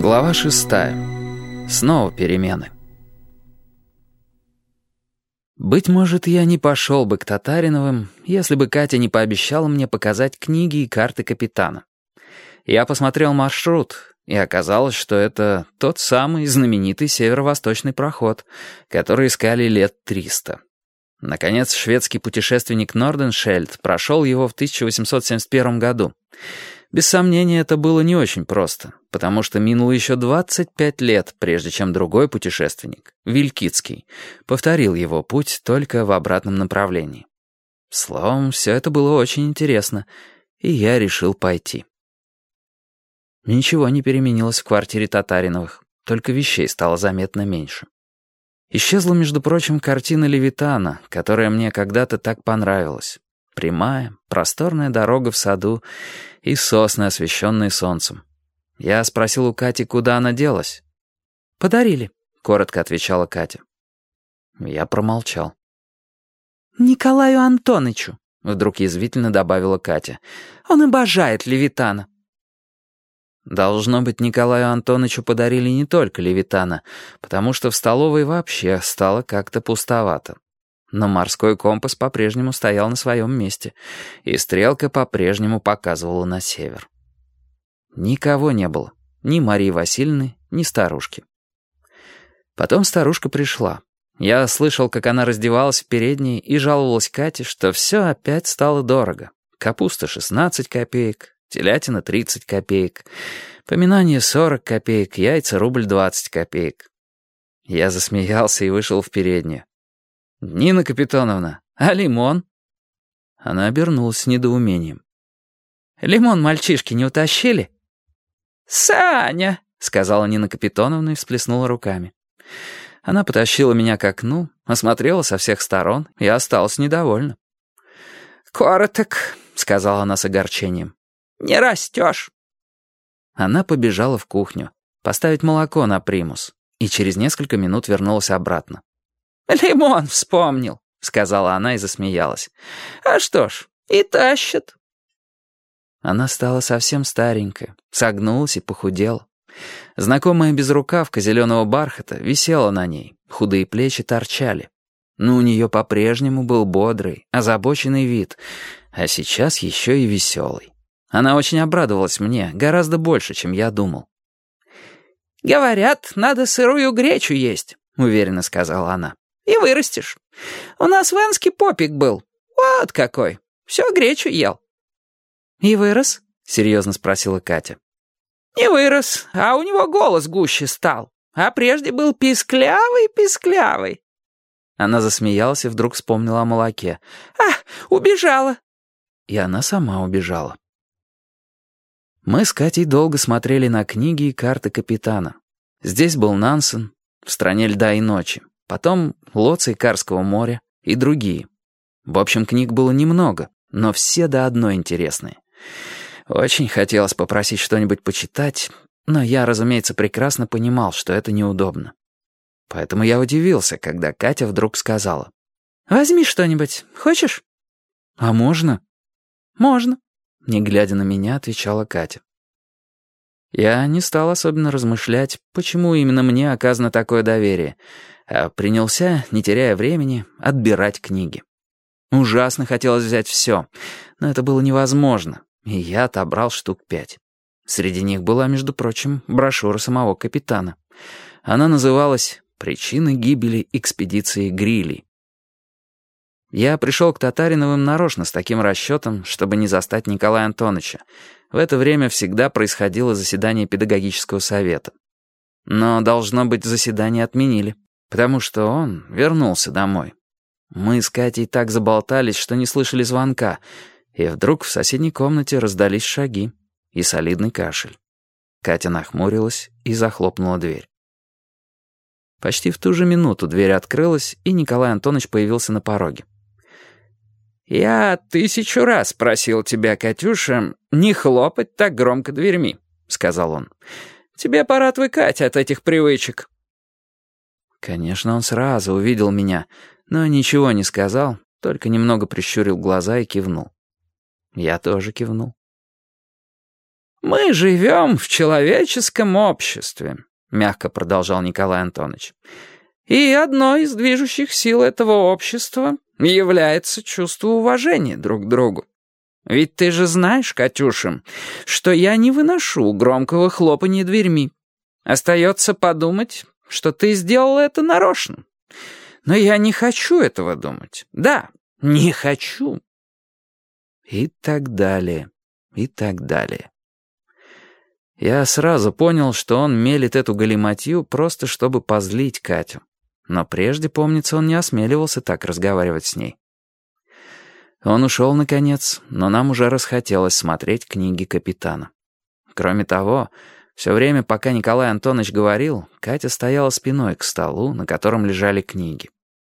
Глава шестая. Снова перемены. Быть может, я не пошел бы к Татариновым, если бы Катя не пообещала мне показать книги и карты капитана. Я посмотрел маршрут, и оказалось, что это тот самый знаменитый северо-восточный проход, который искали лет триста. Наконец, шведский путешественник Норденшельд прошел его в 1871 году. Без сомнения, это было не очень просто, потому что минуло еще 25 лет, прежде чем другой путешественник, Вилькицкий, повторил его путь только в обратном направлении. Словом, все это было очень интересно, и я решил пойти. Ничего не переменилось в квартире Татариновых, только вещей стало заметно меньше. Исчезла, между прочим, картина Левитана, которая мне когда-то так понравилась. Прямая, просторная дорога в саду и сосны, освещенные солнцем. Я спросил у Кати, куда она делась. «Подарили», — коротко отвечала Катя. Я промолчал. «Николаю Антонычу», — вдруг язвительно добавила Катя. «Он обожает Левитана». Должно быть, Николаю Антоновичу подарили не только Левитана, потому что в столовой вообще стало как-то пустовато. Но морской компас по-прежнему стоял на своем месте, и стрелка по-прежнему показывала на север. Никого не было, ни Марии Васильевны, ни старушки. Потом старушка пришла. Я слышал, как она раздевалась в передней и жаловалась Кате, что все опять стало дорого. Капуста 16 копеек, телятина 30 копеек, поминание 40 копеек, яйца рубль 20 копеек. Я засмеялся и вышел в переднюю. «Нина Капитоновна, а лимон?» Она обернулась с недоумением. «Лимон мальчишки не утащили?» «Саня!» — сказала Нина Капитоновна и всплеснула руками. Она потащила меня к окну, осмотрела со всех сторон и осталась недовольна. «Короток», — сказала она с огорчением. Не растешь». Она побежала в кухню, поставить молоко на примус, и через несколько минут вернулась обратно. «Лимон вспомнил», — сказала она и засмеялась. «А что ж, и тащит». Она стала совсем старенькая, согнулась и похудела. Знакомая безрукавка зеленого бархата висела на ней, худые плечи торчали. Но у нее по-прежнему был бодрый, озабоченный вид, а сейчас еще и веселый. Она очень обрадовалась мне, гораздо больше, чем я думал. «Говорят, надо сырую гречу есть», — уверенно сказала она. «И вырастешь. У нас в Энске попик был. Вот какой. Все гречу ел». «И вырос?» — серьезно спросила Катя. «Не вырос, а у него голос гуще стал. А прежде был писклявый-писклявый». Она засмеялась и вдруг вспомнила о молоке. «А, убежала». И она сама убежала. Мы с Катей долго смотрели на книги и карты капитана. Здесь был Нансен, в «Стране льда и ночи», потом «Лоций Карского моря» и другие. В общем, книг было немного, но все до одной интересные. Очень хотелось попросить что-нибудь почитать, но я, разумеется, прекрасно понимал, что это неудобно. Поэтому я удивился, когда Катя вдруг сказала. «Возьми что-нибудь. Хочешь?» «А можно?» «Можно». Не глядя на меня, отвечала Катя. Я не стал особенно размышлять, почему именно мне оказано такое доверие, а принялся, не теряя времени, отбирать книги. Ужасно хотелось взять все, но это было невозможно, и я отобрал штук пять. Среди них была, между прочим, брошюра самого капитана. Она называлась «Причины гибели экспедиции Грилли». Я пришел к Татариновым нарочно с таким расчетом, чтобы не застать Николая Антоновича. В это время всегда происходило заседание педагогического совета. Но, должно быть, заседание отменили, потому что он вернулся домой. Мы с Катей так заболтались, что не слышали звонка, и вдруг в соседней комнате раздались шаги и солидный кашель. Катя нахмурилась и захлопнула дверь. Почти в ту же минуту дверь открылась, и Николай Антонович появился на пороге. «Я тысячу раз просил тебя, Катюша, не хлопать так громко дверьми», — сказал он. «Тебе пора отвыкать от этих привычек». Конечно, он сразу увидел меня, но ничего не сказал, только немного прищурил глаза и кивнул. Я тоже кивнул. «Мы живем в человеческом обществе», — мягко продолжал Николай Антонович. «И одной из движущих сил этого общества является чувство уважения друг к другу. Ведь ты же знаешь, Катюша, что я не выношу громкого хлопания дверьми. Остается подумать, что ты сделала это нарочно. Но я не хочу этого думать. Да, не хочу». И так далее, и так далее. Я сразу понял, что он мелит эту галиматью просто чтобы позлить Катю. Но прежде, помнится, он не осмеливался так разговаривать с ней. Он ушел, наконец, но нам уже расхотелось смотреть книги капитана. Кроме того, все время, пока Николай Антонович говорил, Катя стояла спиной к столу, на котором лежали книги.